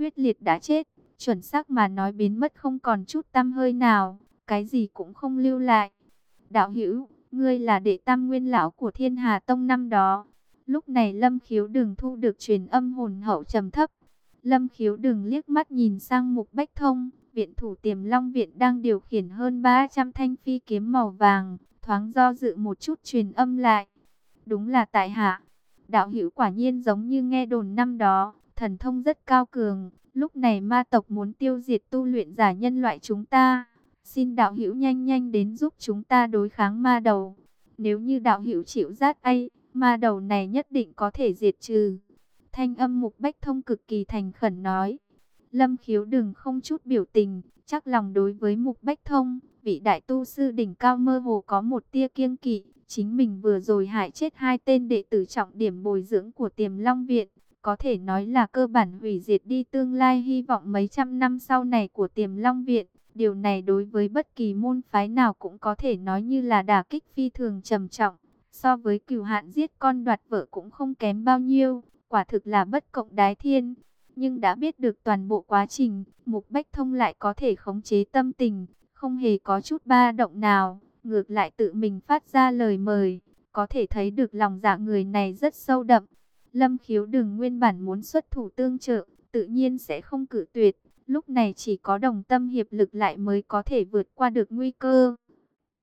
huyết liệt đã chết, chuẩn xác mà nói biến mất không còn chút tăm hơi nào, cái gì cũng không lưu lại. Đạo hữu, ngươi là đệ tam nguyên lão của thiên hà tông năm đó. Lúc này lâm khiếu đừng thu được truyền âm hồn hậu trầm thấp. Lâm khiếu đừng liếc mắt nhìn sang mục bách thông, viện thủ tiềm long viện đang điều khiển hơn 300 thanh phi kiếm màu vàng, thoáng do dự một chút truyền âm lại. Đúng là tại hạ, đạo hữu quả nhiên giống như nghe đồn năm đó, thần thông rất cao cường, lúc này ma tộc muốn tiêu diệt tu luyện giả nhân loại chúng ta. Xin đạo hữu nhanh nhanh đến giúp chúng ta đối kháng ma đầu. Nếu như đạo hữu chịu rát ấy, ma đầu này nhất định có thể diệt trừ. Thanh âm mục bách thông cực kỳ thành khẩn nói. Lâm khiếu đừng không chút biểu tình, chắc lòng đối với mục bách thông, vị đại tu sư đỉnh cao mơ hồ có một tia kiêng kỵ. Chính mình vừa rồi hại chết hai tên đệ tử trọng điểm bồi dưỡng của tiềm long viện, có thể nói là cơ bản hủy diệt đi tương lai hy vọng mấy trăm năm sau này của tiềm long viện. Điều này đối với bất kỳ môn phái nào cũng có thể nói như là đả kích phi thường trầm trọng. So với cửu hạn giết con đoạt vợ cũng không kém bao nhiêu, quả thực là bất cộng đái thiên. Nhưng đã biết được toàn bộ quá trình, Mục Bách Thông lại có thể khống chế tâm tình, không hề có chút ba động nào, ngược lại tự mình phát ra lời mời, có thể thấy được lòng dạ người này rất sâu đậm. Lâm khiếu đừng nguyên bản muốn xuất thủ tương trợ, tự nhiên sẽ không cử tuyệt, lúc này chỉ có đồng tâm hiệp lực lại mới có thể vượt qua được nguy cơ.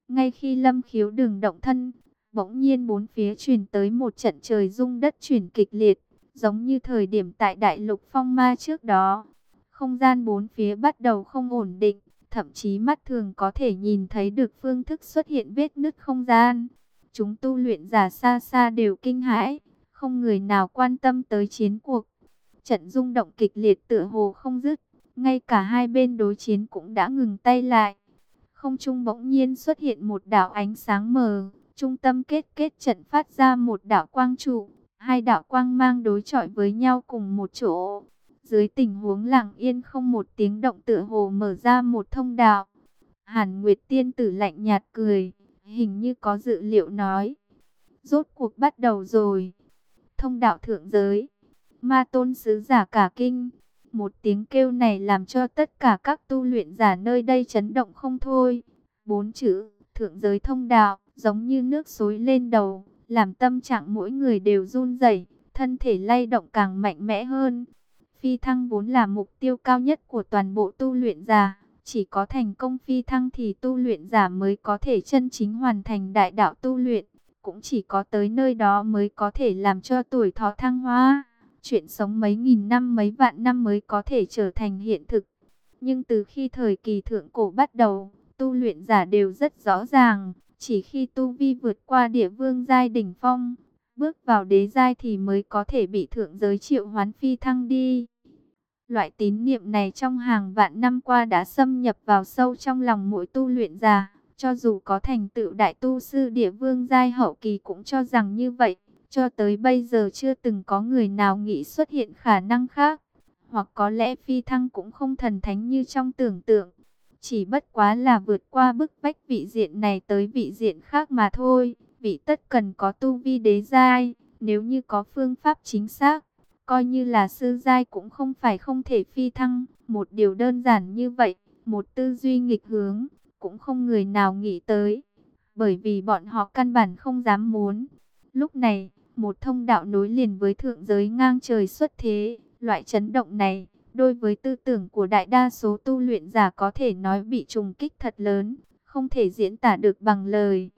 Ngay khi lâm khiếu đừng động thân, bỗng nhiên bốn phía truyền tới một trận trời rung đất chuyển kịch liệt, giống như thời điểm tại đại lục phong ma trước đó. Không gian bốn phía bắt đầu không ổn định, thậm chí mắt thường có thể nhìn thấy được phương thức xuất hiện vết nứt không gian. Chúng tu luyện giả xa xa đều kinh hãi, không người nào quan tâm tới chiến cuộc. Trận rung động kịch liệt tựa hồ không dứt, ngay cả hai bên đối chiến cũng đã ngừng tay lại. Không trung bỗng nhiên xuất hiện một đạo ánh sáng mờ, trung tâm kết kết trận phát ra một đạo quang trụ, hai đạo quang mang đối chọi với nhau cùng một chỗ. Dưới tình huống lặng yên không một tiếng động tựa hồ mở ra một thông đạo. Hàn Nguyệt tiên tử lạnh nhạt cười, hình như có dự liệu nói. Rốt cuộc bắt đầu rồi. Thông đạo thượng giới. Ma tôn sứ giả cả kinh. Một tiếng kêu này làm cho tất cả các tu luyện giả nơi đây chấn động không thôi. Bốn chữ, thượng giới thông đạo, giống như nước xối lên đầu, làm tâm trạng mỗi người đều run rẩy, thân thể lay động càng mạnh mẽ hơn. Phi thăng vốn là mục tiêu cao nhất của toàn bộ tu luyện giả. Chỉ có thành công phi thăng thì tu luyện giả mới có thể chân chính hoàn thành đại đạo tu luyện. Cũng chỉ có tới nơi đó mới có thể làm cho tuổi thọ thăng hoa. Chuyện sống mấy nghìn năm mấy vạn năm mới có thể trở thành hiện thực. Nhưng từ khi thời kỳ thượng cổ bắt đầu, tu luyện giả đều rất rõ ràng. Chỉ khi tu vi vượt qua địa vương giai đỉnh phong, bước vào đế giai thì mới có thể bị thượng giới triệu hoán phi thăng đi. Loại tín niệm này trong hàng vạn năm qua đã xâm nhập vào sâu trong lòng mỗi tu luyện giả. Cho dù có thành tựu đại tu sư địa vương giai hậu kỳ cũng cho rằng như vậy. Cho tới bây giờ chưa từng có người nào nghĩ xuất hiện khả năng khác. Hoặc có lẽ phi thăng cũng không thần thánh như trong tưởng tượng. Chỉ bất quá là vượt qua bức vách vị diện này tới vị diện khác mà thôi. Vị tất cần có tu vi đế giai. Nếu như có phương pháp chính xác, coi như là sư giai cũng không phải không thể phi thăng. Một điều đơn giản như vậy, một tư duy nghịch hướng, cũng không người nào nghĩ tới. Bởi vì bọn họ căn bản không dám muốn. Lúc này, một thông đạo nối liền với thượng giới ngang trời xuất thế. Loại chấn động này, đôi với tư tưởng của đại đa số tu luyện giả có thể nói bị trùng kích thật lớn, không thể diễn tả được bằng lời.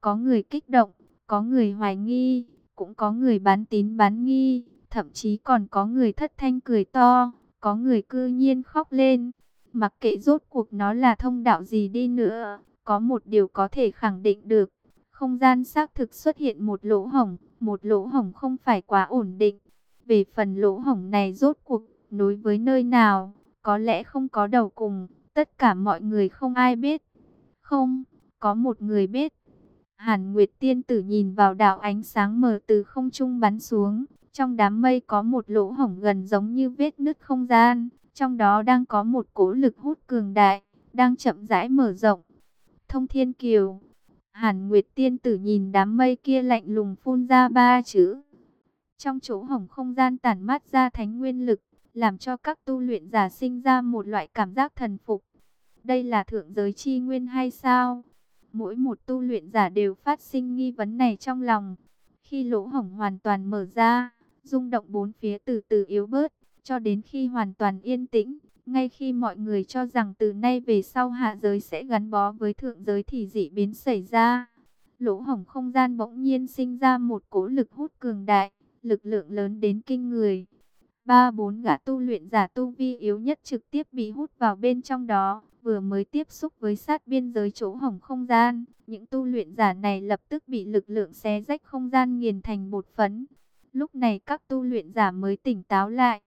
Có người kích động, có người hoài nghi, cũng có người bán tín bán nghi, thậm chí còn có người thất thanh cười to, có người cư nhiên khóc lên. Mặc kệ rốt cuộc nó là thông đạo gì đi nữa, có một điều có thể khẳng định được. Không gian xác thực xuất hiện một lỗ hổng, một lỗ hổng không phải quá ổn định. Về phần lỗ hổng này rốt cuộc nối với nơi nào, có lẽ không có đầu cùng, tất cả mọi người không ai biết. Không, có một người biết. Hàn Nguyệt Tiên Tử nhìn vào đạo ánh sáng mờ từ không trung bắn xuống, trong đám mây có một lỗ hổng gần giống như vết nứt không gian, trong đó đang có một cỗ lực hút cường đại, đang chậm rãi mở rộng. Thông Thiên Kiều Hàn Nguyệt Tiên Tử nhìn đám mây kia lạnh lùng phun ra ba chữ. Trong chỗ hổng không gian tản mát ra thánh nguyên lực, làm cho các tu luyện giả sinh ra một loại cảm giác thần phục. Đây là thượng giới chi nguyên hay sao? Mỗi một tu luyện giả đều phát sinh nghi vấn này trong lòng. Khi lỗ hổng hoàn toàn mở ra, rung động bốn phía từ từ yếu bớt, cho đến khi hoàn toàn yên tĩnh, ngay khi mọi người cho rằng từ nay về sau hạ giới sẽ gắn bó với thượng giới thì dị biến xảy ra. Lỗ hổng không gian bỗng nhiên sinh ra một cỗ lực hút cường đại, lực lượng lớn đến kinh người. Ba bốn gã tu luyện giả tu vi yếu nhất trực tiếp bị hút vào bên trong đó, vừa mới tiếp xúc với sát biên giới chỗ hổng không gian. Những tu luyện giả này lập tức bị lực lượng xé rách không gian nghiền thành bột phấn. Lúc này các tu luyện giả mới tỉnh táo lại.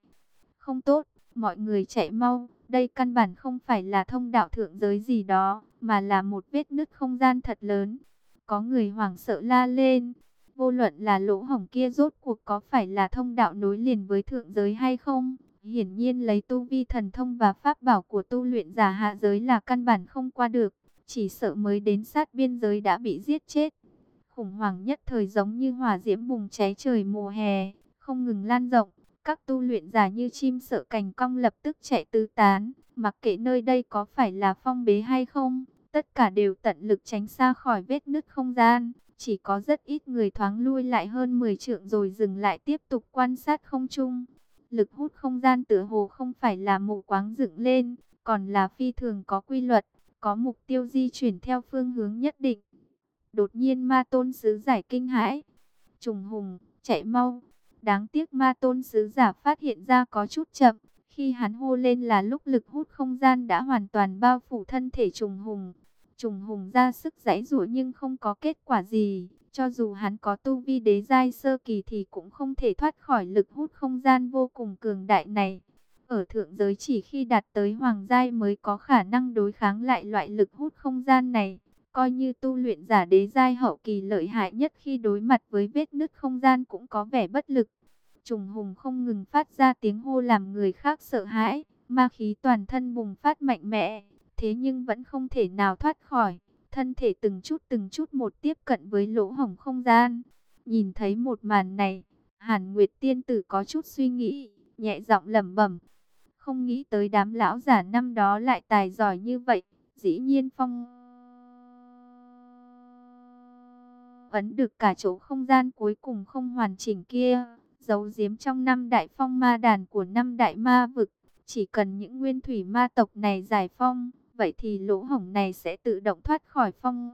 Không tốt, mọi người chạy mau, đây căn bản không phải là thông đạo thượng giới gì đó, mà là một vết nứt không gian thật lớn. Có người hoảng sợ la lên, vô luận là lỗ hổng kia rốt cuộc có phải là thông đạo nối liền với thượng giới hay không. Hiển nhiên lấy tu vi thần thông và pháp bảo của tu luyện giả hạ giới là căn bản không qua được, chỉ sợ mới đến sát biên giới đã bị giết chết. Khủng hoảng nhất thời giống như hỏa diễm bùng cháy trời mùa hè, không ngừng lan rộng. Các tu luyện giả như chim sợ cành cong lập tức chạy tứ tán, mặc kệ nơi đây có phải là phong bế hay không, tất cả đều tận lực tránh xa khỏi vết nứt không gian. Chỉ có rất ít người thoáng lui lại hơn 10 trượng rồi dừng lại tiếp tục quan sát không trung. Lực hút không gian tựa hồ không phải là mù quáng dựng lên, còn là phi thường có quy luật, có mục tiêu di chuyển theo phương hướng nhất định. Đột nhiên ma tôn sứ giải kinh hãi. Trùng hùng, chạy mau. Đáng tiếc ma tôn sứ giả phát hiện ra có chút chậm. Khi hắn hô lên là lúc lực hút không gian đã hoàn toàn bao phủ thân thể trùng hùng. Trùng hùng ra sức giãy giụa nhưng không có kết quả gì. Cho dù hắn có tu vi đế giai sơ kỳ thì cũng không thể thoát khỏi lực hút không gian vô cùng cường đại này. Ở thượng giới chỉ khi đạt tới hoàng giai mới có khả năng đối kháng lại loại lực hút không gian này. Coi như tu luyện giả đế giai hậu kỳ lợi hại nhất khi đối mặt với vết nứt không gian cũng có vẻ bất lực. Trùng hùng không ngừng phát ra tiếng hô làm người khác sợ hãi, ma khí toàn thân bùng phát mạnh mẽ, thế nhưng vẫn không thể nào thoát khỏi. Thân thể từng chút từng chút một tiếp cận với lỗ hổng không gian. Nhìn thấy một màn này, Hàn Nguyệt tiên tử có chút suy nghĩ, nhẹ giọng lẩm bẩm. Không nghĩ tới đám lão giả năm đó lại tài giỏi như vậy, dĩ nhiên phong ấn được cả chỗ không gian cuối cùng không hoàn chỉnh kia, giấu giếm trong năm đại phong ma đàn của năm đại ma vực. Chỉ cần những nguyên thủy ma tộc này giải phong, vậy thì lỗ hổng này sẽ tự động thoát khỏi phong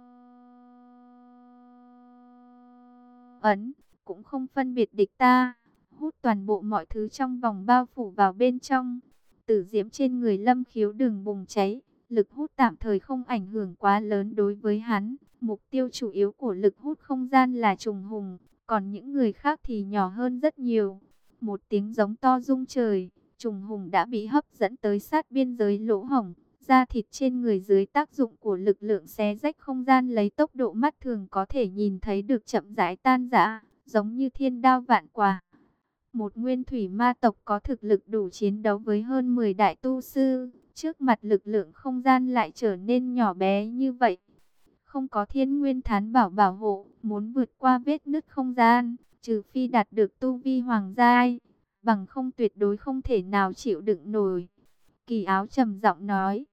ấn, cũng không phân biệt địch ta, hút toàn bộ mọi thứ trong vòng bao phủ vào bên trong. Tử diễm trên người lâm khiếu đường bùng cháy, lực hút tạm thời không ảnh hưởng quá lớn đối với hắn. Mục tiêu chủ yếu của lực hút không gian là trùng hùng, còn những người khác thì nhỏ hơn rất nhiều. Một tiếng giống to rung trời, trùng hùng đã bị hấp dẫn tới sát biên giới lỗ hổng. Da thịt trên người dưới tác dụng của lực lượng xé rách không gian lấy tốc độ mắt thường có thể nhìn thấy được chậm rãi tan rã, giống như thiên đao vạn quả. Một nguyên thủy ma tộc có thực lực đủ chiến đấu với hơn 10 đại tu sư, trước mặt lực lượng không gian lại trở nên nhỏ bé như vậy. Không có thiên nguyên thán bảo bảo hộ, muốn vượt qua vết nứt không gian, trừ phi đạt được tu vi hoàng giai, bằng không tuyệt đối không thể nào chịu đựng nổi. Kỳ áo trầm giọng nói,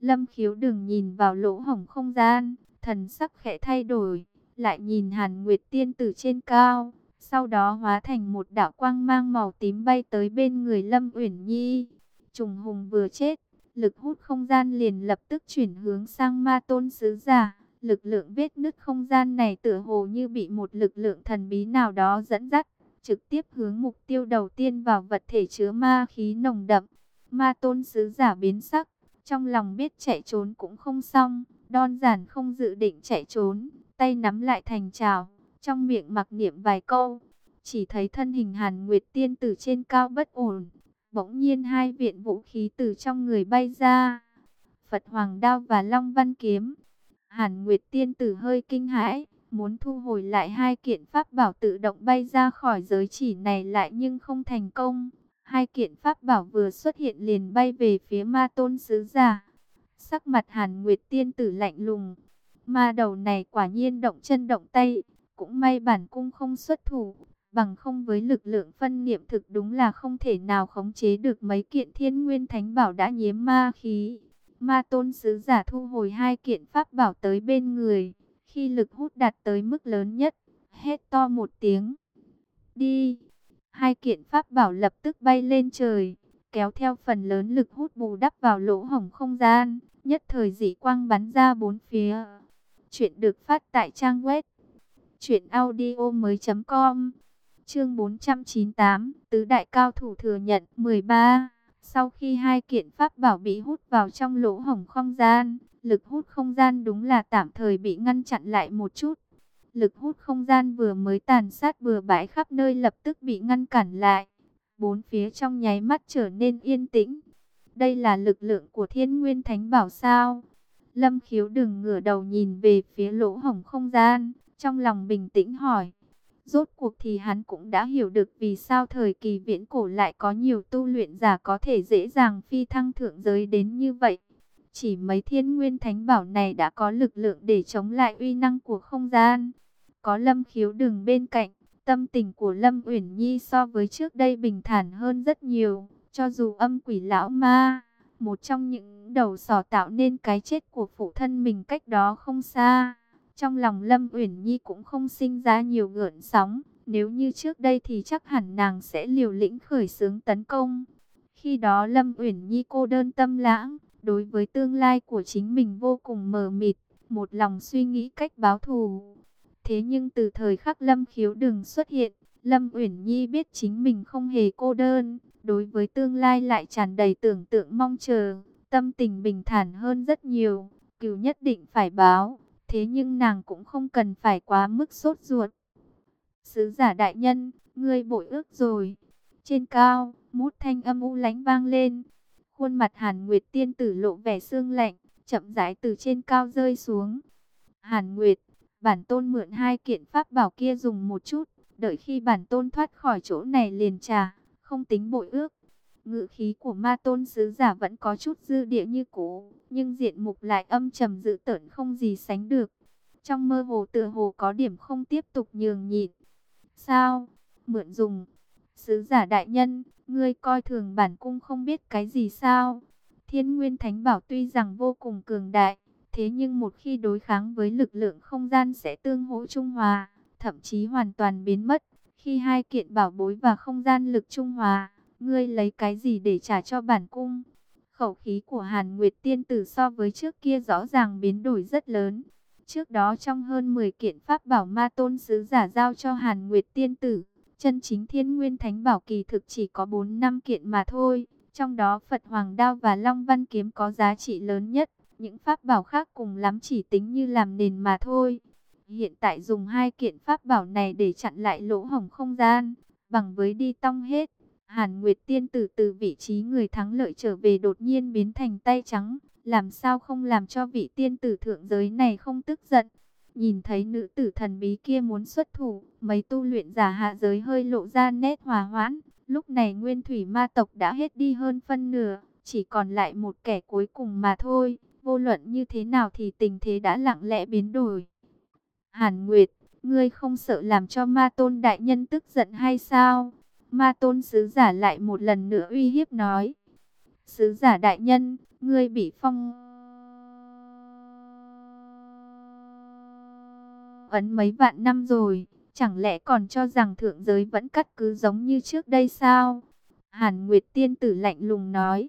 lâm khiếu đừng nhìn vào lỗ hổng không gian, thần sắc khẽ thay đổi, lại nhìn hàn nguyệt tiên từ trên cao, sau đó hóa thành một đạo quang mang màu tím bay tới bên người lâm uyển nhi. Trùng hùng vừa chết, lực hút không gian liền lập tức chuyển hướng sang ma tôn sứ giả. Lực lượng vết nứt không gian này tựa hồ như bị một lực lượng thần bí nào đó dẫn dắt, trực tiếp hướng mục tiêu đầu tiên vào vật thể chứa ma khí nồng đậm. Ma tôn sứ giả biến sắc, trong lòng biết chạy trốn cũng không xong, đon giản không dự định chạy trốn, tay nắm lại thành trào, trong miệng mặc niệm vài câu. Chỉ thấy thân hình Hàn Nguyệt Tiên từ trên cao bất ổn, bỗng nhiên hai viện vũ khí từ trong người bay ra. Phật Hoàng Đao và Long Văn Kiếm Hàn Nguyệt Tiên Tử hơi kinh hãi, muốn thu hồi lại hai kiện pháp bảo tự động bay ra khỏi giới chỉ này lại nhưng không thành công. Hai kiện pháp bảo vừa xuất hiện liền bay về phía ma tôn sứ giả. Sắc mặt Hàn Nguyệt Tiên Tử lạnh lùng. Ma đầu này quả nhiên động chân động tay, cũng may bản cung không xuất thủ. Bằng không với lực lượng phân niệm thực đúng là không thể nào khống chế được mấy kiện thiên nguyên thánh bảo đã nhiễm ma khí. Ma tôn sứ giả thu hồi hai kiện pháp bảo tới bên người. Khi lực hút đạt tới mức lớn nhất, hét to một tiếng. Đi! Hai kiện pháp bảo lập tức bay lên trời, kéo theo phần lớn lực hút bù đắp vào lỗ hổng không gian, nhất thời dị quang bắn ra bốn phía. Chuyện được phát tại trang web truyệnaudiomoi.com. Chương 498, tứ đại cao thủ thừa nhận 13. Sau khi hai kiện pháp bảo bị hút vào trong lỗ hổng không gian, lực hút không gian đúng là tạm thời bị ngăn chặn lại một chút. Lực hút không gian vừa mới tàn sát bừa bãi khắp nơi lập tức bị ngăn cản lại. Bốn phía trong nháy mắt trở nên yên tĩnh. Đây là lực lượng của thiên nguyên thánh bảo sao. Lâm khiếu đừng ngửa đầu nhìn về phía lỗ hổng không gian. Trong lòng bình tĩnh hỏi. Rốt cuộc thì hắn cũng đã hiểu được vì sao thời kỳ viễn cổ lại có nhiều tu luyện giả có thể dễ dàng phi thăng thượng giới đến như vậy. Chỉ mấy thiên nguyên thánh bảo này đã có lực lượng để chống lại uy năng của không gian. Có lâm khiếu đường bên cạnh, tâm tình của Lâm Uyển Nhi so với trước đây bình thản hơn rất nhiều. Cho dù âm quỷ lão ma, một trong những đầu sỏ tạo nên cái chết của phụ thân mình cách đó không xa. Trong lòng Lâm Uyển Nhi cũng không sinh ra nhiều gợn sóng. Nếu như trước đây thì chắc hẳn nàng sẽ liều lĩnh khởi xướng tấn công. Khi đó Lâm Uyển Nhi cô đơn tâm lãng, đối với tương lai của chính mình vô cùng mờ mịt, một lòng suy nghĩ cách báo thù. Thế nhưng từ thời khắc Lâm Khiếu đừng xuất hiện, Lâm Uyển Nhi biết chính mình không hề cô đơn, đối với tương lai lại tràn đầy tưởng tượng mong chờ, tâm tình bình thản hơn rất nhiều, cừu nhất định phải báo, thế nhưng nàng cũng không cần phải quá mức sốt ruột. Sứ giả đại nhân, ngươi bội ước rồi. Trên cao, mút thanh âm u lánh vang lên. Khuôn mặt Hàn Nguyệt tiên tử lộ vẻ sương lạnh, chậm rãi từ trên cao rơi xuống. Hàn Nguyệt, bản tôn mượn hai kiện pháp bảo kia dùng một chút, đợi khi bản tôn thoát khỏi chỗ này liền trả, không tính bội ước. Ngự khí của ma tôn sứ giả vẫn có chút dư địa như cũ, nhưng diện mục lại âm trầm dữ tợn không gì sánh được. Trong mơ hồ tựa hồ có điểm không tiếp tục nhường nhịn. Sao? Mượn dùng. Sứ giả đại nhân, ngươi coi thường bản cung không biết cái gì sao? Thiên Nguyên Thánh Bảo tuy rằng vô cùng cường đại, thế nhưng một khi đối kháng với lực lượng không gian sẽ tương hỗ trung hòa, thậm chí hoàn toàn biến mất. Khi hai kiện bảo bối và không gian lực trung hòa, ngươi lấy cái gì để trả cho bản cung? Khẩu khí của Hàn Nguyệt Tiên Tử so với trước kia rõ ràng biến đổi rất lớn. Trước đó trong hơn 10 kiện pháp bảo ma tôn sứ giả giao cho Hàn Nguyệt Tiên Tử, chân chính thiên nguyên thánh bảo kỳ thực chỉ có 4 năm kiện mà thôi. Trong đó Phật Hoàng Đao và Long Văn Kiếm có giá trị lớn nhất, những pháp bảo khác cùng lắm chỉ tính như làm nền mà thôi. Hiện tại dùng hai kiện pháp bảo này để chặn lại lỗ hổng không gian, bằng với đi tong hết. Hàn Nguyệt Tiên Tử từ vị trí người thắng lợi trở về đột nhiên biến thành tay trắng, làm sao không làm cho vị tiên tử thượng giới này không tức giận. Nhìn thấy nữ tử thần bí kia muốn xuất thủ, mấy tu luyện giả hạ giới hơi lộ ra nét hòa hoãn. Lúc này nguyên thủy ma tộc đã hết đi hơn phân nửa, chỉ còn lại một kẻ cuối cùng mà thôi. Vô luận như thế nào thì tình thế đã lặng lẽ biến đổi. Hàn Nguyệt, ngươi không sợ làm cho ma tôn đại nhân tức giận hay sao? Ma tôn sứ giả lại một lần nữa uy hiếp nói. Sứ giả đại nhân, ngươi bị phong... Ấn mấy vạn năm rồi, chẳng lẽ còn cho rằng thượng giới vẫn cắt cứ giống như trước đây sao? Hàn Nguyệt tiên tử lạnh lùng nói.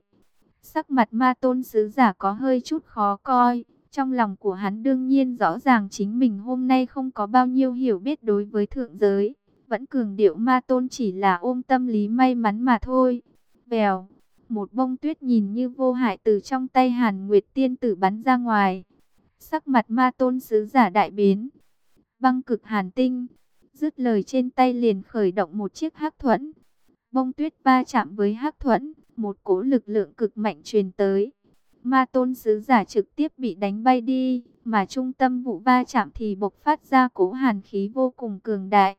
Sắc mặt ma tôn sứ giả có hơi chút khó coi. Trong lòng của hắn đương nhiên rõ ràng chính mình hôm nay không có bao nhiêu hiểu biết đối với thượng giới. Vẫn cường điệu ma tôn chỉ là ôm tâm lý may mắn mà thôi. Vèo, một bông tuyết nhìn như vô hại từ trong tay Hàn Nguyệt tiên tử bắn ra ngoài. Sắc mặt ma tôn sứ giả đại biến. Băng cực hàn tinh, dứt lời trên tay liền khởi động một chiếc hắc thuẫn. Bông tuyết va chạm với hắc thuẫn, một cỗ lực lượng cực mạnh truyền tới. Ma tôn sứ giả trực tiếp bị đánh bay đi, mà trung tâm vụ va chạm thì bộc phát ra cỗ hàn khí vô cùng cường đại.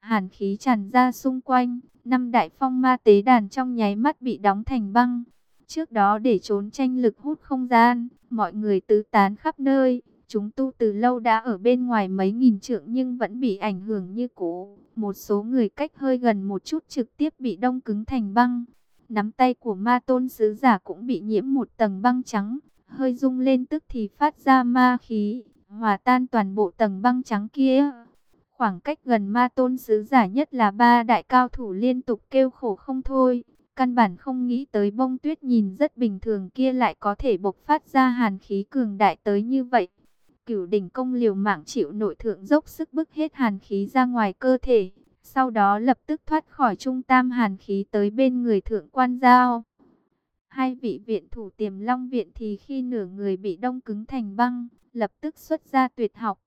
Hàn khí tràn ra xung quanh, năm đại phong ma tế đàn trong nháy mắt bị đóng thành băng. Trước đó để trốn tranh lực hút không gian, mọi người tứ tán khắp nơi, Chúng tu từ lâu đã ở bên ngoài mấy nghìn trượng nhưng vẫn bị ảnh hưởng như cũ. Một số người cách hơi gần một chút trực tiếp bị đông cứng thành băng. Nắm tay của ma tôn sứ giả cũng bị nhiễm một tầng băng trắng. Hơi rung lên tức thì phát ra ma khí, hòa tan toàn bộ tầng băng trắng kia. Khoảng cách gần ma tôn sứ giả nhất là ba đại cao thủ liên tục kêu khổ không thôi. Căn bản không nghĩ tới bông tuyết nhìn rất bình thường kia lại có thể bộc phát ra hàn khí cường đại tới như vậy. Cửu đỉnh công liều mạng chịu nội thượng dốc sức bức hết hàn khí ra ngoài cơ thể. Sau đó lập tức thoát khỏi trung tam hàn khí tới bên người thượng quan giao. Hai vị viện thủ tiềm long viện thì khi nửa người bị đông cứng thành băng, lập tức xuất ra tuyệt học.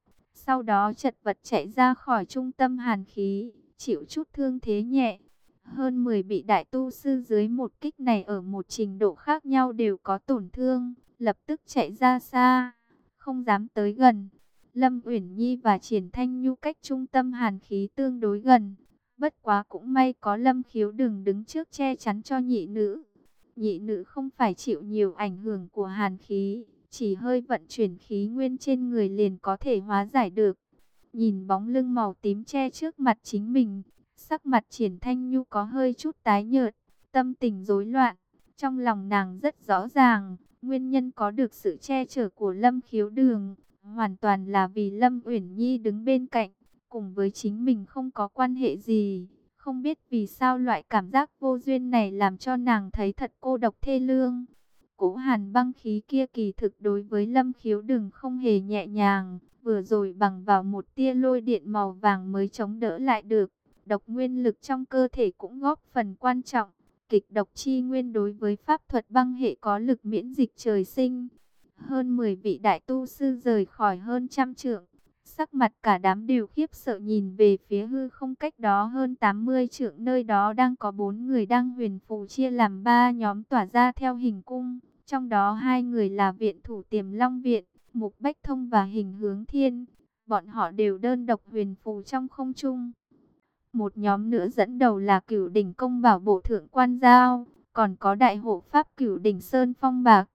Sau đó chật vật chạy ra khỏi trung tâm hàn khí, chịu chút thương thế nhẹ. Hơn 10 bị đại tu sư dưới một kích này ở một trình độ khác nhau đều có tổn thương, lập tức chạy ra xa, không dám tới gần. Lâm Uyển Nhi và Triển Thanh Nhu cách trung tâm hàn khí tương đối gần. Bất quá cũng may có Lâm Khiếu đừng đứng trước che chắn cho nhị nữ. Nhị nữ không phải chịu nhiều ảnh hưởng của hàn khí, chỉ hơi vận chuyển khí nguyên trên người liền có thể hóa giải được. Nhìn bóng lưng màu tím che trước mặt chính mình, sắc mặt triển thanh nhu có hơi chút tái nhợt, tâm tình rối loạn. Trong lòng nàng rất rõ ràng, nguyên nhân có được sự che chở của Lâm Khiếu Đường, hoàn toàn là vì Lâm Uyển Nhi đứng bên cạnh, cùng với chính mình không có quan hệ gì. Không biết vì sao loại cảm giác vô duyên này làm cho nàng thấy thật cô độc thê lương cỗ hàn băng khí kia kỳ thực đối với lâm khiếu đừng không hề nhẹ nhàng. Vừa rồi bằng vào một tia lôi điện màu vàng mới chống đỡ lại được. Độc nguyên lực trong cơ thể cũng góp phần quan trọng. Kịch độc chi nguyên đối với pháp thuật băng hệ có lực miễn dịch trời sinh. Hơn 10 vị đại tu sư rời khỏi hơn trăm trượng, Sắc mặt cả đám đều khiếp sợ nhìn về phía hư không cách đó hơn 80 trượng nơi đó đang có bốn người đang huyền phù chia làm ba nhóm tỏa ra theo hình cung. Trong đó hai người là viện thủ tiềm long viện, mục bách thông và hình hướng thiên. Bọn họ đều đơn độc huyền phù trong không trung. Một nhóm nữa dẫn đầu là cửu đỉnh công bảo bộ thượng quan giao, còn có đại hộ pháp cửu đỉnh sơn phong bạc.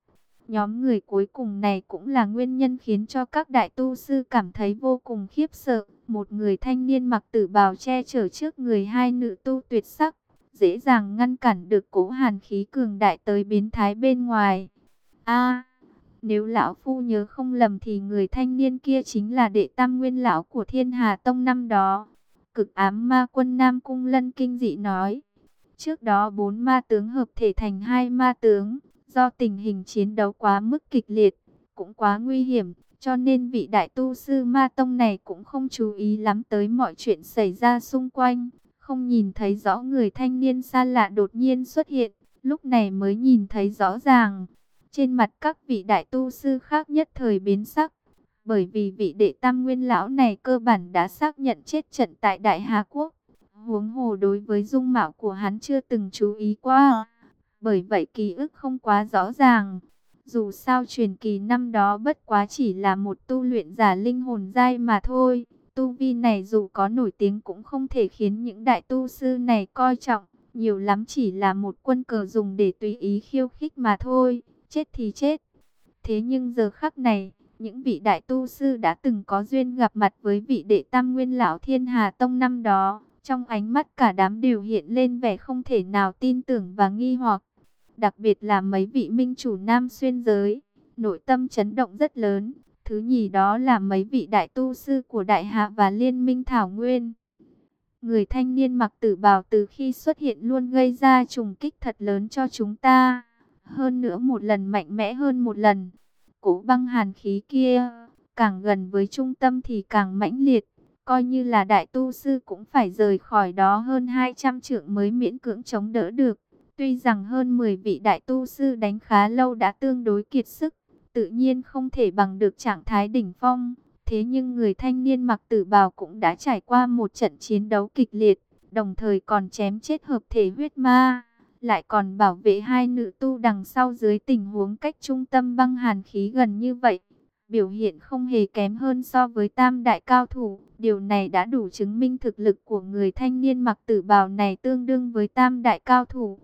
Nhóm người cuối cùng này cũng là nguyên nhân khiến cho các đại tu sư cảm thấy vô cùng khiếp sợ. Một người thanh niên mặc tử bào che chở trước người hai nữ tu tuyệt sắc, dễ dàng ngăn cản được cố hàn khí cường đại tới biến thái bên ngoài. A, nếu lão phu nhớ không lầm thì người thanh niên kia chính là đệ tam nguyên lão của thiên hà tông năm đó. Cực ám ma quân Nam Cung Lân kinh dị nói. Trước đó bốn ma tướng hợp thể thành hai ma tướng Do tình hình chiến đấu quá mức kịch liệt, cũng quá nguy hiểm, cho nên vị đại tu sư ma tông này cũng không chú ý lắm tới mọi chuyện xảy ra xung quanh. Không nhìn thấy rõ người thanh niên xa lạ đột nhiên xuất hiện, lúc này mới nhìn thấy rõ ràng. Trên mặt các vị đại tu sư khác nhất thời biến sắc, bởi vì vị đệ tam nguyên lão này cơ bản đã xác nhận chết trận tại Đại Hà Quốc. Huống hồ đối với dung mạo của hắn chưa từng chú ý qua bởi vậy ký ức không quá rõ ràng. Dù sao truyền kỳ năm đó bất quá chỉ là một tu luyện giả linh hồn dai mà thôi. Tu vi này dù có nổi tiếng cũng không thể khiến những đại tu sư này coi trọng. Nhiều lắm chỉ là một quân cờ dùng để tùy ý khiêu khích mà thôi. Chết thì chết. Thế nhưng giờ khắc này, những vị đại tu sư đã từng có duyên gặp mặt với vị đệ tam nguyên lão thiên hà tông năm đó. Trong ánh mắt cả đám đều hiện lên vẻ không thể nào tin tưởng và nghi hoặc đặc biệt là mấy vị minh chủ nam xuyên giới, nội tâm chấn động rất lớn. Thứ nhì đó là mấy vị đại tu sư của Đại Hạ và Liên minh Thảo Nguyên. Người thanh niên mặc tử bào từ khi xuất hiện luôn gây ra trùng kích thật lớn cho chúng ta. Hơn nữa một lần mạnh mẽ hơn một lần. Cố băng hàn khí kia, càng gần với trung tâm thì càng mãnh liệt. Coi như là đại tu sư cũng phải rời khỏi đó hơn 200 trượng mới miễn cưỡng chống đỡ được. Tuy rằng hơn 10 vị đại tu sư đánh khá lâu đã tương đối kiệt sức, tự nhiên không thể bằng được trạng thái đỉnh phong. Thế nhưng người thanh niên mặc tử bào cũng đã trải qua một trận chiến đấu kịch liệt, đồng thời còn chém chết hợp thể huyết ma, lại còn bảo vệ hai nữ tu đằng sau dưới tình huống cách trung tâm băng hàn khí gần như vậy. Biểu hiện không hề kém hơn so với tam đại cao thủ, điều này đã đủ chứng minh thực lực của người thanh niên mặc tử bào này tương đương với tam đại cao thủ.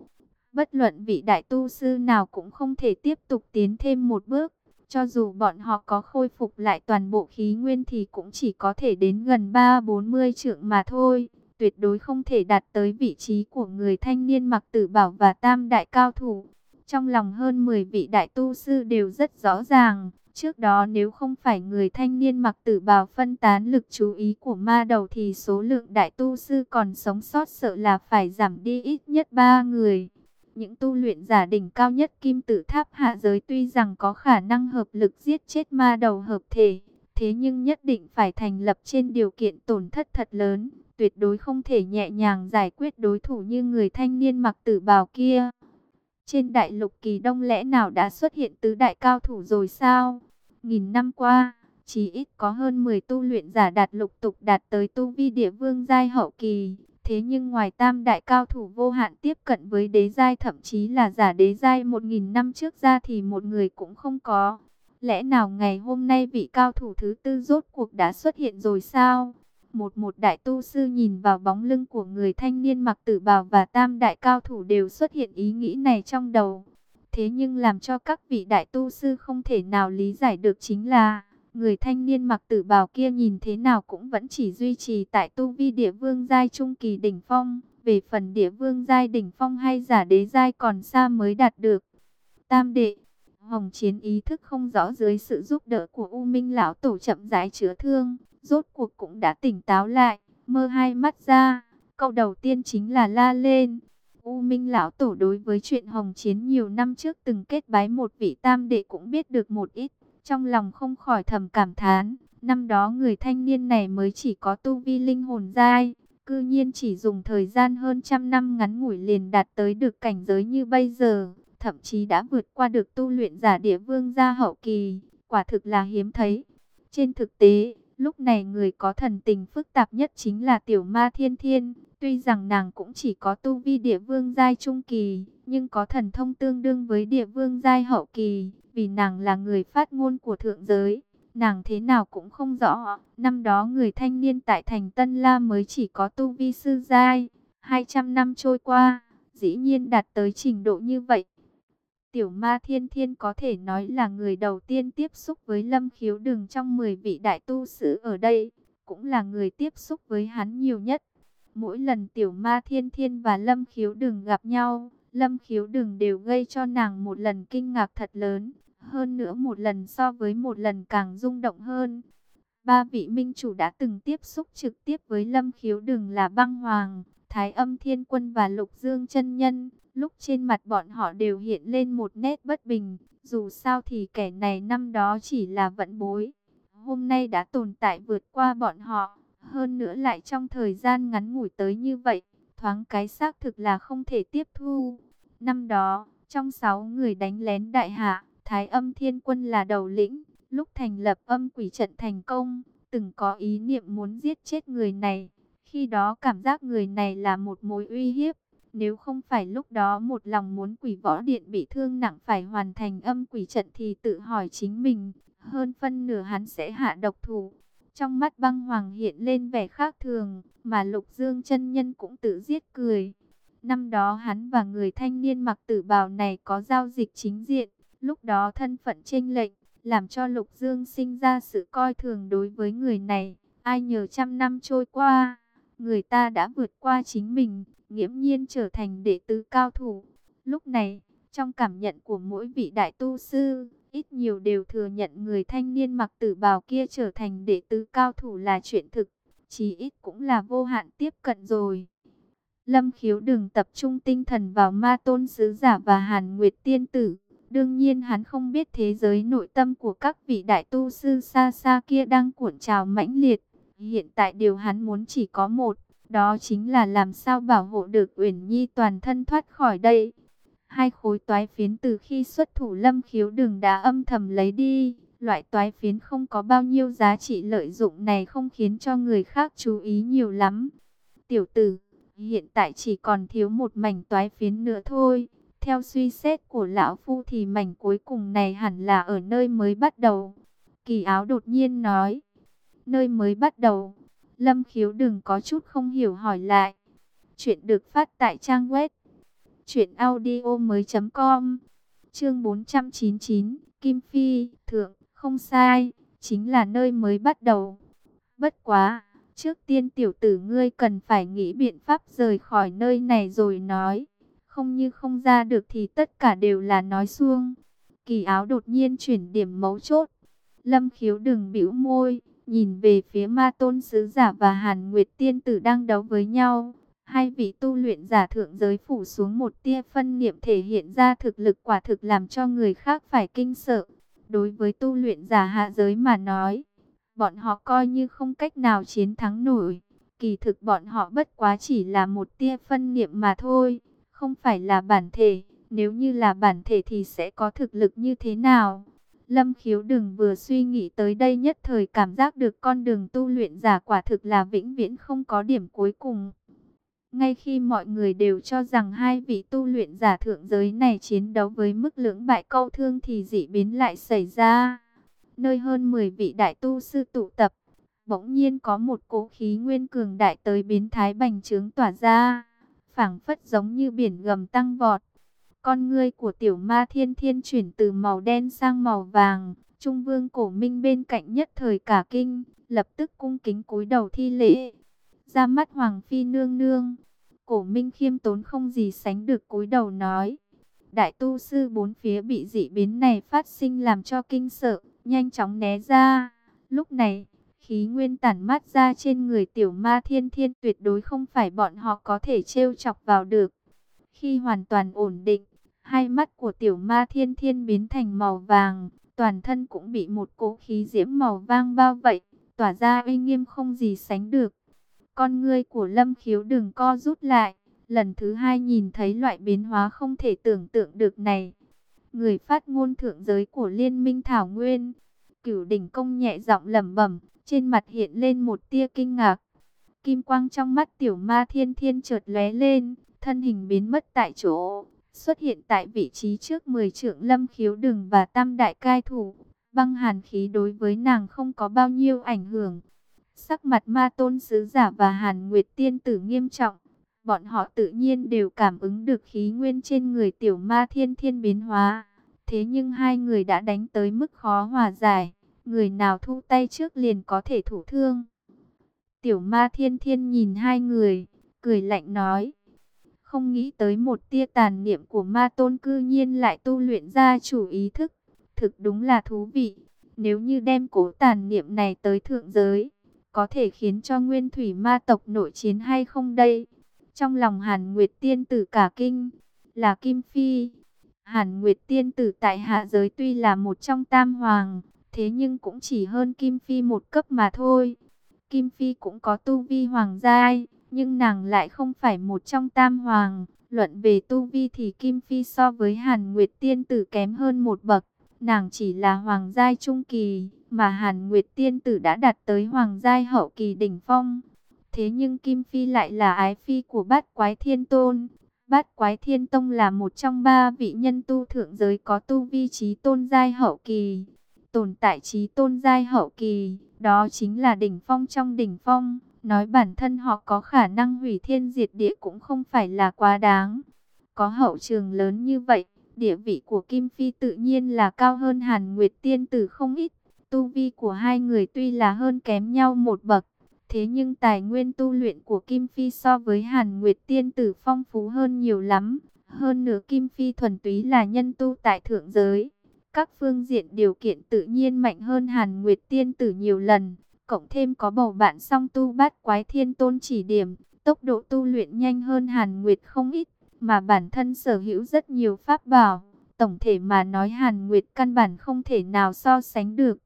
Bất luận vị đại tu sư nào cũng không thể tiếp tục tiến thêm một bước. Cho dù bọn họ có khôi phục lại toàn bộ khí nguyên thì cũng chỉ có thể đến gần 3-40 trượng mà thôi. Tuyệt đối không thể đạt tới vị trí của người thanh niên mặc tử bảo và tam đại cao thủ. Trong lòng hơn 10 vị đại tu sư đều rất rõ ràng. Trước đó nếu không phải người thanh niên mặc tử bào phân tán lực chú ý của ma đầu thì số lượng đại tu sư còn sống sót sợ là phải giảm đi ít nhất 3 người. Những tu luyện giả đỉnh cao nhất kim tử tháp hạ giới tuy rằng có khả năng hợp lực giết chết ma đầu hợp thể, thế nhưng nhất định phải thành lập trên điều kiện tổn thất thật lớn, tuyệt đối không thể nhẹ nhàng giải quyết đối thủ như người thanh niên mặc tử bào kia. Trên đại lục kỳ đông lẽ nào đã xuất hiện tứ đại cao thủ rồi sao? Nghìn năm qua, chỉ ít có hơn 10 tu luyện giả đạt lục tục đạt tới tu vi địa vương giai hậu kỳ. Thế nhưng ngoài tam đại cao thủ vô hạn tiếp cận với đế giai thậm chí là giả đế giai 1.000 năm trước ra thì một người cũng không có. Lẽ nào ngày hôm nay vị cao thủ thứ tư rốt cuộc đã xuất hiện rồi sao? Một một đại tu sư nhìn vào bóng lưng của người thanh niên mặc tử bào và tam đại cao thủ đều xuất hiện ý nghĩ này trong đầu. Thế nhưng làm cho các vị đại tu sư không thể nào lý giải được chính là Người thanh niên mặc tử bào kia nhìn thế nào cũng vẫn chỉ duy trì tại tu vi địa vương giai trung kỳ đỉnh phong. Về phần địa vương giai đỉnh phong hay giả đế giai còn xa mới đạt được. Tam đệ, Hồng Chiến ý thức không rõ dưới sự giúp đỡ của U Minh lão tổ chậm rãi chữa thương, rốt cuộc cũng đã tỉnh táo lại, mơ hai mắt ra. Câu đầu tiên chính là la lên. U Minh lão tổ đối với chuyện Hồng Chiến nhiều năm trước từng kết bái một vị tam đệ cũng biết được một ít. Trong lòng không khỏi thầm cảm thán, năm đó người thanh niên này mới chỉ có tu vi linh hồn giai, cư nhiên chỉ dùng thời gian hơn trăm năm ngắn ngủi liền đạt tới được cảnh giới như bây giờ, thậm chí đã vượt qua được tu luyện giả địa vương gia hậu kỳ, quả thực là hiếm thấy. Trên thực tế, lúc này người có thần tình phức tạp nhất chính là tiểu ma thiên thiên, tuy rằng nàng cũng chỉ có tu vi địa vương giai trung kỳ, nhưng có thần thông tương đương với địa vương giai hậu kỳ, vì nàng là người phát ngôn của thượng giới. Nàng thế nào cũng không rõ, năm đó người thanh niên tại thành Tân La mới chỉ có tu vi sư giai, 200 năm trôi qua, dĩ nhiên đạt tới trình độ như vậy. Tiểu ma thiên thiên có thể nói là người đầu tiên tiếp xúc với lâm khiếu đường trong 10 vị đại tu sĩ ở đây, cũng là người tiếp xúc với hắn nhiều nhất. Mỗi lần tiểu ma thiên thiên và lâm khiếu đường gặp nhau, lâm khiếu đừng đều gây cho nàng một lần kinh ngạc thật lớn. Hơn nữa một lần so với một lần càng rung động hơn. Ba vị minh chủ đã từng tiếp xúc trực tiếp với Lâm Khiếu Đừng là Băng Hoàng, Thái Âm Thiên Quân và Lục Dương chân Nhân. Lúc trên mặt bọn họ đều hiện lên một nét bất bình. Dù sao thì kẻ này năm đó chỉ là vận bối. Hôm nay đã tồn tại vượt qua bọn họ. Hơn nữa lại trong thời gian ngắn ngủi tới như vậy. Thoáng cái xác thực là không thể tiếp thu. Năm đó, trong sáu người đánh lén đại hạ, Thái âm thiên quân là đầu lĩnh, lúc thành lập âm quỷ trận thành công, từng có ý niệm muốn giết chết người này. Khi đó cảm giác người này là một mối uy hiếp. Nếu không phải lúc đó một lòng muốn quỷ võ điện bị thương nặng phải hoàn thành âm quỷ trận thì tự hỏi chính mình, hơn phân nửa hắn sẽ hạ độc thủ. Trong mắt băng hoàng hiện lên vẻ khác thường, mà lục dương chân nhân cũng tự giết cười. Năm đó hắn và người thanh niên mặc tử bào này có giao dịch chính diện, Lúc đó thân phận chênh lệnh, làm cho Lục Dương sinh ra sự coi thường đối với người này. Ai nhờ trăm năm trôi qua, người ta đã vượt qua chính mình, nghiễm nhiên trở thành đệ tử cao thủ. Lúc này, trong cảm nhận của mỗi vị đại tu sư, ít nhiều đều thừa nhận người thanh niên mặc tử bào kia trở thành đệ tử cao thủ là chuyện thực, chí ít cũng là vô hạn tiếp cận rồi. Lâm khiếu đừng tập trung tinh thần vào ma tôn sứ giả và hàn nguyệt tiên tử. Đương nhiên hắn không biết thế giới nội tâm của các vị đại tu sư xa xa kia đang cuộn trào mãnh liệt. Hiện tại điều hắn muốn chỉ có một, đó chính là làm sao bảo hộ được Uyển Nhi toàn thân thoát khỏi đây. Hai khối toái phiến từ khi xuất thủ lâm khiếu đường đã âm thầm lấy đi. Loại toái phiến không có bao nhiêu giá trị lợi dụng này không khiến cho người khác chú ý nhiều lắm. Tiểu tử, hiện tại chỉ còn thiếu một mảnh toái phiến nữa thôi. Theo suy xét của lão phu thì mảnh cuối cùng này hẳn là ở nơi mới bắt đầu. Kỳ áo đột nhiên nói. Nơi mới bắt đầu. Lâm khiếu đừng có chút không hiểu hỏi lại. Chuyện được phát tại trang web. Chuyện audio mới com. Chương 499. Kim Phi, thượng, không sai, chính là nơi mới bắt đầu. Bất quá, trước tiên tiểu tử ngươi cần phải nghĩ biện pháp rời khỏi nơi này rồi nói. Không như không ra được thì tất cả đều là nói xuông. Kỳ áo đột nhiên chuyển điểm mấu chốt. Lâm khiếu đừng bĩu môi, nhìn về phía ma tôn sứ giả và hàn nguyệt tiên tử đang đấu với nhau. Hai vị tu luyện giả thượng giới phủ xuống một tia phân niệm thể hiện ra thực lực quả thực làm cho người khác phải kinh sợ. Đối với tu luyện giả hạ giới mà nói, bọn họ coi như không cách nào chiến thắng nổi. Kỳ thực bọn họ bất quá chỉ là một tia phân niệm mà thôi, không phải là bản thể. Nếu như là bản thể thì sẽ có thực lực như thế nào? Lâm khiếu đừng vừa suy nghĩ tới đây nhất thời cảm giác được con đường tu luyện giả quả thực là vĩnh viễn không có điểm cuối cùng. Ngay khi mọi người đều cho rằng hai vị tu luyện giả thượng giới này chiến đấu với mức lưỡng bại câu thương thì dị biến lại xảy ra. Nơi hơn 10 vị đại tu sư tụ tập, bỗng nhiên có một cỗ khí nguyên cường đại tới biến thái bành trướng tỏa ra, phảng phất giống như biển gầm tăng vọt. Con ngươi của tiểu ma thiên thiên chuyển từ màu đen sang màu vàng, Trung vương cổ minh bên cạnh nhất thời cả kinh, lập tức cung kính cúi đầu thi lễ. Ra mắt Hoàng Phi nương nương, cổ minh khiêm tốn không gì sánh được cúi đầu nói. Đại tu sư bốn phía bị dị biến này phát sinh làm cho kinh sợ, nhanh chóng né ra. Lúc này, khí nguyên tản mát ra trên người tiểu ma thiên thiên tuyệt đối không phải bọn họ có thể trêu chọc vào được. Khi hoàn toàn ổn định, hai mắt của tiểu ma thiên thiên biến thành màu vàng, toàn thân cũng bị một cỗ khí diễm màu vang bao vây, tỏa ra uy nghiêm không gì sánh được. Con ngươi của lâm khiếu đừng co rút lại, lần thứ hai nhìn thấy loại biến hóa không thể tưởng tượng được này. Người phát ngôn thượng giới của Liên minh Thảo Nguyên, cửu đỉnh công nhẹ giọng lẩm bẩm, trên mặt hiện lên một tia kinh ngạc. Kim quang trong mắt tiểu ma thiên thiên chợt lóe lên, thân hình biến mất tại chỗ, xuất hiện tại vị trí trước 10 trưởng lâm khiếu đừng và tam đại cai thủ. Băng hàn khí đối với nàng không có bao nhiêu ảnh hưởng. Sắc mặt ma tôn sứ giả và hàn nguyệt tiên tử nghiêm trọng. Bọn họ tự nhiên đều cảm ứng được khí nguyên trên người tiểu ma thiên thiên biến hóa. Thế nhưng hai người đã đánh tới mức khó hòa giải. Người nào thu tay trước liền có thể thủ thương. Tiểu ma thiên thiên nhìn hai người, cười lạnh nói. Không nghĩ tới một tia tàn niệm của ma tôn cư nhiên lại tu luyện ra chủ ý thức. Thực đúng là thú vị. Nếu như đem cố tàn niệm này tới thượng giới, có thể khiến cho nguyên thủy ma tộc nội chiến hay không đây? Trong lòng Hàn Nguyệt Tiên tử cả kinh, là Kim Phi. Hàn Nguyệt Tiên tử tại hạ giới tuy là một trong tam hoàng, thế nhưng cũng chỉ hơn Kim Phi một cấp mà thôi. Kim Phi cũng có tu vi hoàng giai, nhưng nàng lại không phải một trong tam hoàng. Luận về tu vi thì Kim Phi so với Hàn Nguyệt Tiên Tử kém hơn một bậc. Nàng chỉ là hoàng giai trung kỳ, mà Hàn Nguyệt Tiên Tử đã đạt tới hoàng giai hậu kỳ đỉnh phong. Thế nhưng Kim Phi lại là ái phi của bát quái thiên tôn. Bát quái thiên tông là một trong ba vị nhân tu thượng giới có tu vi trí tôn giai hậu kỳ. Tồn tại trí tôn giai hậu kỳ, đó chính là đỉnh phong trong đỉnh phong. Nói bản thân họ có khả năng hủy thiên diệt địa cũng không phải là quá đáng. Có hậu trường lớn như vậy, địa vị của Kim Phi tự nhiên là cao hơn Hàn Nguyệt Tiên Tử không ít. Tu vi của hai người tuy là hơn kém nhau một bậc, thế nhưng tài nguyên tu luyện của Kim Phi so với Hàn Nguyệt Tiên Tử phong phú hơn nhiều lắm. Hơn nữa Kim Phi thuần túy là nhân tu tại thượng giới. Các phương diện điều kiện tự nhiên mạnh hơn Hàn Nguyệt Tiên Tử nhiều lần cộng thêm có bầu bạn song tu bát quái thiên tôn chỉ điểm, tốc độ tu luyện nhanh hơn Hàn Nguyệt không ít, mà bản thân sở hữu rất nhiều pháp bảo. Tổng thể mà nói Hàn Nguyệt căn bản không thể nào so sánh được.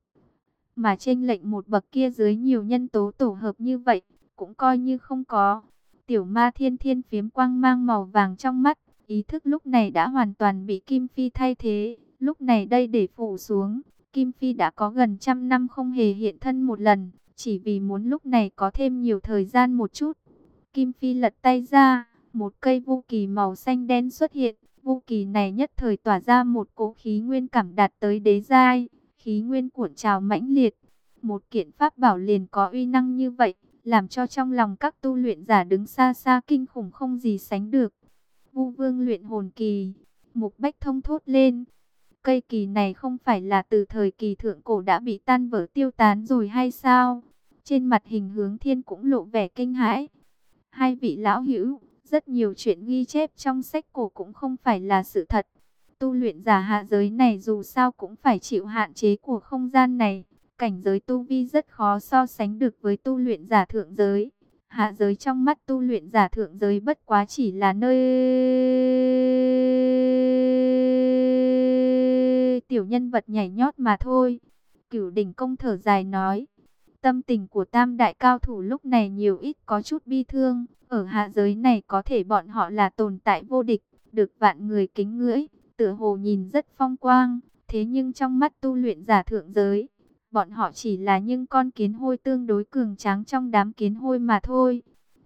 Mà trên lệnh một bậc kia dưới nhiều nhân tố tổ hợp như vậy, cũng coi như không có. Tiểu ma thiên thiên phiếm quang mang màu vàng trong mắt, ý thức lúc này đã hoàn toàn bị Kim Phi thay thế. Lúc này đây để phủ xuống, Kim Phi đã có gần trăm năm không hề hiện thân một lần, chỉ vì muốn lúc này có thêm nhiều thời gian một chút. Kim Phi lật tay ra, một cây vô kỳ màu xanh đen xuất hiện. Vô kỳ này nhất thời tỏa ra một cỗ khí nguyên cảm đạt tới đế giai, khí nguyên cuộn trào mãnh liệt. Một kiện pháp bảo liền có uy năng như vậy, làm cho trong lòng các tu luyện giả đứng xa xa kinh khủng không gì sánh được. Vu vương luyện hồn kỳ, mục bách thông thốt lên. Cây kỳ này không phải là từ thời kỳ thượng cổ đã bị tan vỡ tiêu tán rồi hay sao? Trên mặt hình hướng thiên cũng lộ vẻ kinh hãi. Hai vị lão hữu, rất nhiều chuyện ghi chép trong sách cổ cũng không phải là sự thật. Tu luyện giả hạ giới này dù sao cũng phải chịu hạn chế của không gian này. Cảnh giới tu vi rất khó so sánh được với tu luyện giả thượng giới. Hạ giới trong mắt tu luyện giả thượng giới bất quá chỉ là nơi tiểu nhân vật nhảy nhót mà thôi. Cửu đỉnh công thở dài nói. Tâm tình của tam đại cao thủ lúc này nhiều ít có chút bi thương. Ở hạ giới này có thể bọn họ là tồn tại vô địch, được vạn người kính ngưỡi, tựa hồ nhìn rất phong quang. Thế nhưng trong mắt tu luyện giả thượng giới, bọn họ chỉ là những con kiến hôi tương đối cường tráng trong đám kiến hôi mà thôi.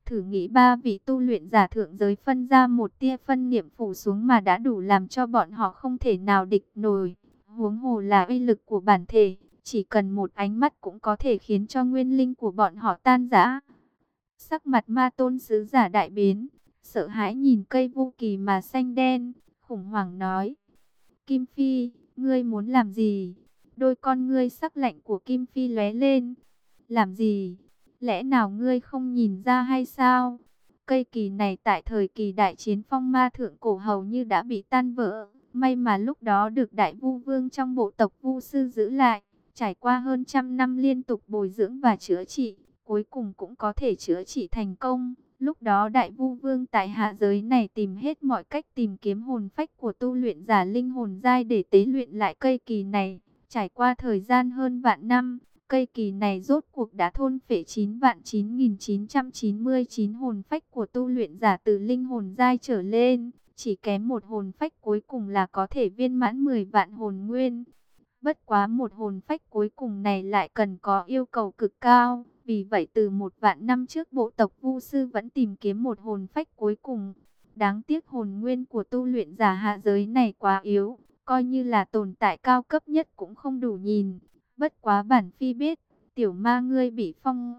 Thử nghĩ ba vị tu luyện giả thượng giới phân ra một tia phân niệm phủ xuống mà đã đủ làm cho bọn họ không thể nào địch nổi. Huống hồ là uy lực của bản thể, chỉ cần một ánh mắt cũng có thể khiến cho nguyên linh của bọn họ tan rã. Sắc mặt ma tôn sứ giả đại biến, sợ hãi nhìn cây vô kỳ mà xanh đen, khủng hoảng nói. Kim Phi, ngươi muốn làm gì? Đôi con ngươi sắc lạnh của Kim Phi lóe lên. Làm gì? Lẽ nào ngươi không nhìn ra hay sao? Cây kỳ này tại thời kỳ đại chiến phong ma thượng cổ hầu như đã bị tan vỡ. May mà lúc đó được đại vu vương trong bộ tộc vu sư giữ lại. Trải qua hơn trăm năm liên tục bồi dưỡng và chữa trị. Cuối cùng cũng có thể chữa trị thành công. Lúc đó đại vu vương tại hạ giới này tìm hết mọi cách tìm kiếm hồn phách của tu luyện giả linh hồn giai để tế luyện lại cây kỳ này. Trải qua thời gian hơn vạn năm, cây kỳ này rốt cuộc đã thôn phệ 9 vạn 9.999 hồn phách của tu luyện giả từ linh hồn giai trở lên. Chỉ kém một hồn phách cuối cùng là có thể viên mãn 10 vạn hồn nguyên. Bất quá một hồn phách cuối cùng này lại cần có yêu cầu cực cao. Vì vậy từ một vạn năm trước bộ tộc Vu Sư vẫn tìm kiếm một hồn phách cuối cùng. Đáng tiếc hồn nguyên của tu luyện giả hạ giới này quá yếu, coi như là tồn tại cao cấp nhất cũng không đủ nhìn. Bất quá bản phi biết, tiểu ma ngươi bị phong...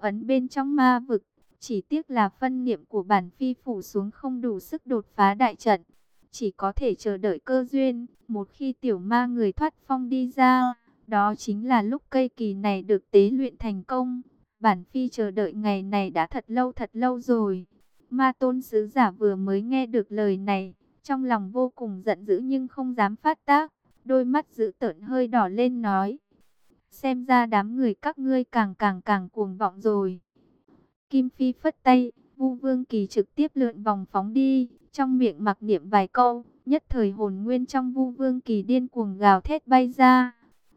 Ấn bên trong ma vực, chỉ tiếc là phân niệm của bản phi phủ xuống không đủ sức đột phá đại trận. Chỉ có thể chờ đợi cơ duyên, một khi tiểu ma người thoát phong đi ra, đó chính là lúc cây kỳ này được tế luyện thành công. Bản phi chờ đợi ngày này đã thật lâu thật lâu rồi. Ma tôn sứ giả vừa mới nghe được lời này, trong lòng vô cùng giận dữ nhưng không dám phát tác, đôi mắt dữ tợn hơi đỏ lên nói. Xem ra đám người các ngươi càng càng càng cuồng vọng rồi. Kim Phi phất tay, Vu Vương Kỳ trực tiếp lượn vòng phóng đi, trong miệng mặc niệm vài câu, nhất thời hồn nguyên trong Vu Vương Kỳ điên cuồng gào thét bay ra.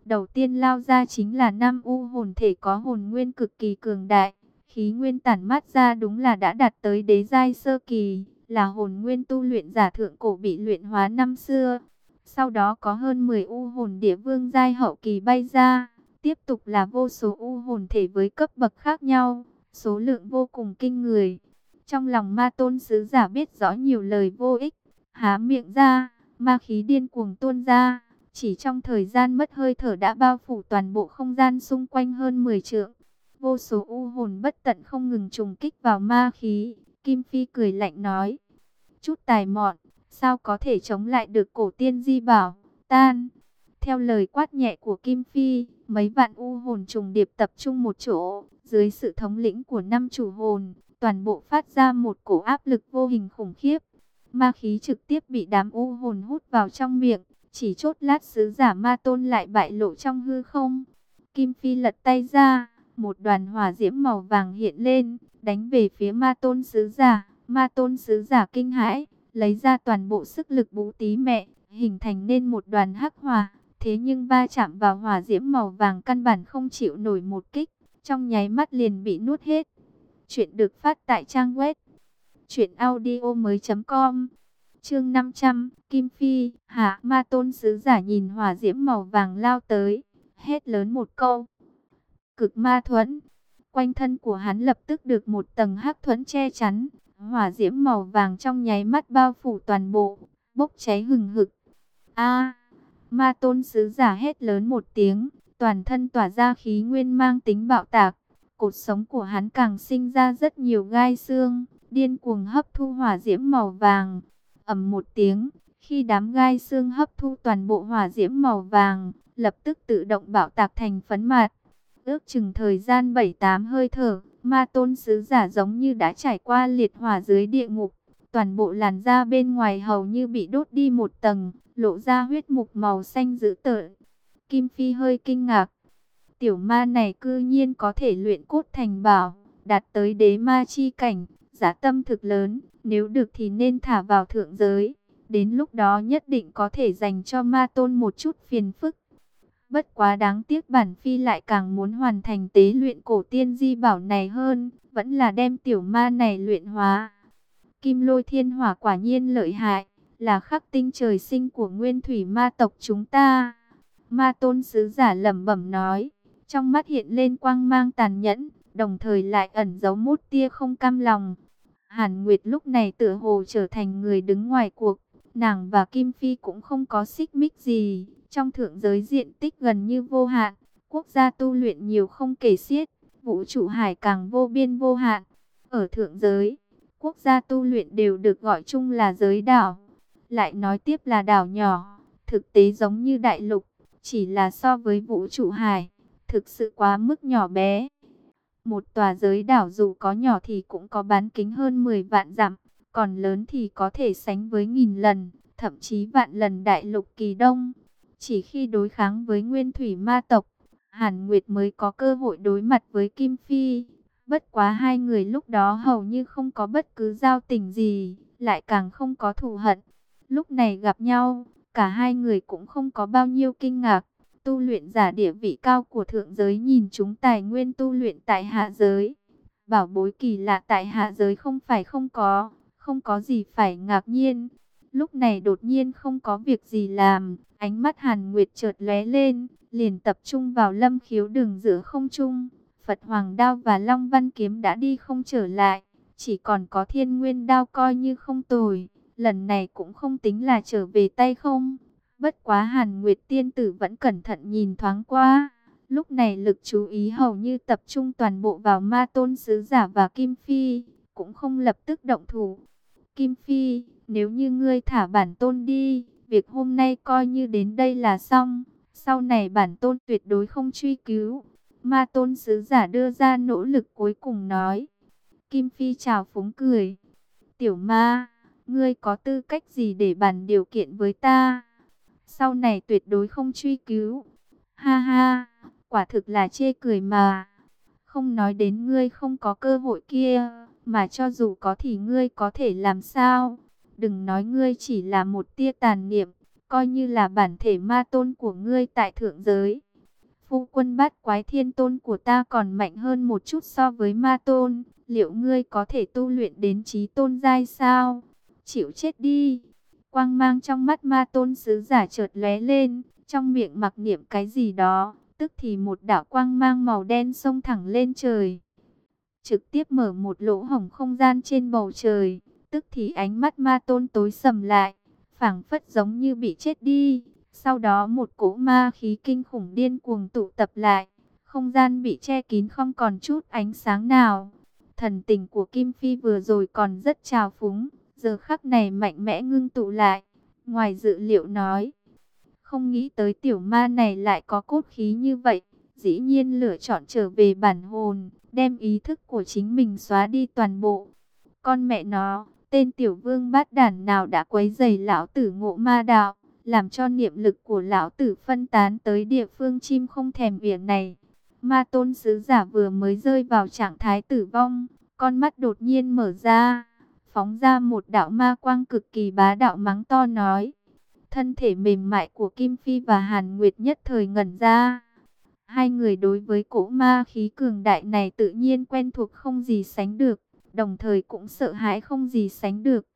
Đầu tiên lao ra chính là Nam U hồn thể có hồn nguyên cực kỳ cường đại, khí nguyên tản mát ra đúng là đã đạt tới đế giai sơ kỳ, là hồn nguyên tu luyện giả thượng cổ bị luyện hóa năm xưa. Sau đó có hơn 10 u hồn địa vương giai hậu kỳ bay ra, tiếp tục là vô số u hồn thể với cấp bậc khác nhau, số lượng vô cùng kinh người. Trong lòng ma tôn sứ giả biết rõ nhiều lời vô ích, há miệng ra, ma khí điên cuồng tuôn ra, chỉ trong thời gian mất hơi thở đã bao phủ toàn bộ không gian xung quanh hơn 10 trượng. Vô số u hồn bất tận không ngừng trùng kích vào ma khí. Kim Phi cười lạnh nói. Chút tài mọn, sao có thể chống lại được cổ tiên di bảo, tan. Theo lời quát nhẹ của Kim Phi, mấy vạn u hồn trùng điệp tập trung một chỗ, dưới sự thống lĩnh của năm chủ hồn, toàn bộ phát ra một cổ áp lực vô hình khủng khiếp. Ma khí trực tiếp bị đám u hồn hút vào trong miệng, chỉ chốt lát sứ giả ma tôn lại bại lộ trong hư không. Kim Phi lật tay ra, một đoàn hỏa diễm màu vàng hiện lên, đánh về phía ma tôn sứ giả. Ma tôn sứ giả kinh hãi, lấy ra toàn bộ sức lực bú tí mẹ, hình thành nên một đoàn hắc hỏa. Thế nhưng va chạm vào hỏa diễm màu vàng căn bản không chịu nổi một kích, trong nháy mắt liền bị nuốt hết. Chuyện được phát tại trang web truyệnaudiomoi.com. Chương 500, Kim Phi, Hạ Ma Tôn sứ giả nhìn hỏa diễm màu vàng lao tới, hét lớn một câu, cực ma thuẫn. Quanh thân của hắn lập tức được một tầng hắc thuẫn che chắn, hỏa diễm màu vàng trong nháy mắt bao phủ toàn bộ, bốc cháy hừng hực. A! ma tôn sứ giả hét lớn một tiếng, toàn thân tỏa ra khí nguyên mang tính bạo tạc, cột sống của hắn càng sinh ra rất nhiều gai xương, điên cuồng hấp thu hỏa diễm màu vàng. ầm một tiếng, khi đám gai xương hấp thu toàn bộ hỏa diễm màu vàng, lập tức tự động bạo tạc thành phấn mạt. Ước chừng thời gian 7-8 hơi thở, ma tôn sứ giả giống như đã trải qua liệt hỏa dưới địa ngục. Toàn bộ làn da bên ngoài hầu như bị đốt đi một tầng, lộ ra huyết mục màu xanh dữ tợn. Kim Phi hơi kinh ngạc. Tiểu ma này cư nhiên có thể luyện cốt thành bảo, đạt tới đế ma chi cảnh, giá tâm thực lớn, nếu được thì nên thả vào thượng giới. Đến lúc đó nhất định có thể dành cho ma tôn một chút phiền phức. Bất quá đáng tiếc bản phi lại càng muốn hoàn thành tế luyện cổ tiên di bảo này hơn, vẫn là đem tiểu ma này luyện hóa. Kim lôi thiên hỏa quả nhiên lợi hại, là khắc tinh trời sinh của nguyên thủy ma tộc chúng ta. Ma tôn sứ giả lẩm bẩm nói, trong mắt hiện lên quang mang tàn nhẫn, đồng thời lại ẩn giấu mút tia không cam lòng. Hàn Nguyệt lúc này tựa hồ trở thành người đứng ngoài cuộc, nàng và Kim Phi cũng không có xích mích gì, trong thượng giới diện tích gần như vô hạn, quốc gia tu luyện nhiều không kể xiết, vũ trụ hải càng vô biên vô hạn. Ở thượng giới, quốc gia tu luyện đều được gọi chung là giới đảo, lại nói tiếp là đảo nhỏ, thực tế giống như đại lục, chỉ là so với vũ trụ hải, thực sự quá mức nhỏ bé. Một tòa giới đảo dù có nhỏ thì cũng có bán kính hơn 10 vạn dặm, còn lớn thì có thể sánh với nghìn lần, thậm chí vạn lần đại lục kỳ đông. Chỉ khi đối kháng với nguyên thủy ma tộc, Hàn Nguyệt mới có cơ hội đối mặt với Kim Phi. Bất quá hai người lúc đó hầu như không có bất cứ giao tình gì, lại càng không có thù hận. Lúc này gặp nhau, cả hai người cũng không có bao nhiêu kinh ngạc. Tu luyện giả địa vị cao của thượng giới nhìn chúng tài nguyên tu luyện tại hạ giới. Bảo bối kỳ lạ tại hạ giới không phải không có, không có gì phải ngạc nhiên. Lúc này đột nhiên không có việc gì làm, ánh mắt Hàn Nguyệt chợt lóe lên, liền tập trung vào lâm khiếu đường giữa không trung. Phật Hoàng Đao và Long Văn Kiếm đã đi không trở lại, chỉ còn có thiên nguyên đao coi như không tồi. Lần này cũng không tính là trở về tay không. Bất quá Hàn Nguyệt Tiên Tử vẫn cẩn thận nhìn thoáng qua. Lúc này lực chú ý hầu như tập trung toàn bộ vào ma tôn sứ giả và Kim Phi, cũng không lập tức động thủ. Kim Phi, nếu như ngươi thả bản tôn đi, việc hôm nay coi như đến đây là xong. Sau này bản tôn tuyệt đối không truy cứu. Ma tôn sứ giả đưa ra nỗ lực cuối cùng nói. Kim Phi chào phúng cười. Tiểu ma, ngươi có tư cách gì để bàn điều kiện với ta? Sau này tuyệt đối không truy cứu. Ha ha, quả thực là chê cười mà. Không nói đến ngươi không có cơ hội kia, mà cho dù có thì ngươi có thể làm sao? Đừng nói ngươi chỉ là một tia tàn niệm, coi như là bản thể ma tôn của ngươi tại thượng giới. Phu quân bát quái thiên tôn của ta còn mạnh hơn một chút so với ma tôn, liệu ngươi có thể tu luyện đến trí tôn giai sao? Chịu chết đi! Quang mang trong mắt ma tôn sứ giả chợt lóe lên, trong miệng mặc niệm cái gì đó, tức thì một đạo quang mang màu đen xông thẳng lên trời. Trực tiếp mở một lỗ hổng không gian trên bầu trời, tức thì ánh mắt ma tôn tối sầm lại, phảng phất giống như bị chết đi. Sau đó một cỗ ma khí kinh khủng điên cuồng tụ tập lại, không gian bị che kín không còn chút ánh sáng nào. Thần tình của Kim Phi vừa rồi còn rất trào phúng, giờ khắc này mạnh mẽ ngưng tụ lại. Ngoài dự liệu nói, không nghĩ tới tiểu ma này lại có cốt khí như vậy, dĩ nhiên lựa chọn trở về bản hồn, đem ý thức của chính mình xóa đi toàn bộ. Con mẹ nó, tên tiểu vương bát đản nào đã quấy rầy lão tử ngộ ma đạo, làm cho niệm lực của lão tử phân tán tới địa phương chim không thèm biển này. Ma tôn sứ giả vừa mới rơi vào trạng thái tử vong, con mắt đột nhiên mở ra phóng ra một đạo ma quang cực kỳ bá đạo mắng to nói. Thân thể mềm mại của Kim Phi và Hàn Nguyệt nhất thời ngẩn ra. Hai người đối với cỗ ma khí cường đại này tự nhiên quen thuộc không gì sánh được, đồng thời cũng sợ hãi không gì sánh được.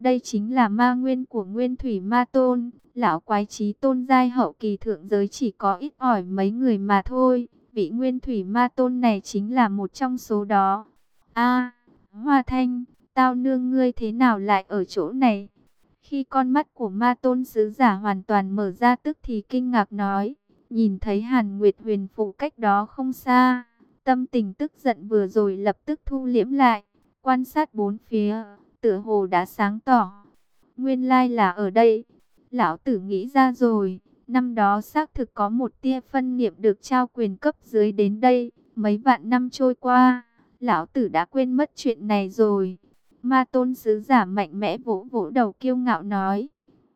Đây chính là ma nguyên của Nguyên Thủy Ma Tôn, lão quái trí tôn giai hậu kỳ thượng giới chỉ có ít ỏi mấy người mà thôi. Vị Nguyên Thủy Ma Tôn này chính là một trong số đó. A, Hoa Thanh, Tao nương ngươi thế nào lại ở chỗ này? Khi con mắt của ma tôn sứ giả hoàn toàn mở ra tức thì kinh ngạc nói. Nhìn thấy Hàn Nguyệt huyền phụ cách đó không xa. Tâm tình tức giận vừa rồi lập tức thu liễm lại. quan sát bốn phía, tựa hồ đã sáng tỏ. Nguyên lai là ở đây. Lão tử nghĩ ra rồi, năm đó xác thực có một tia phân niệm được trao quyền cấp dưới đến đây, mấy vạn năm trôi qua, lão tử đã quên mất chuyện này rồi. Ma tôn sứ giả mạnh mẽ vỗ vỗ đầu kiêu ngạo nói,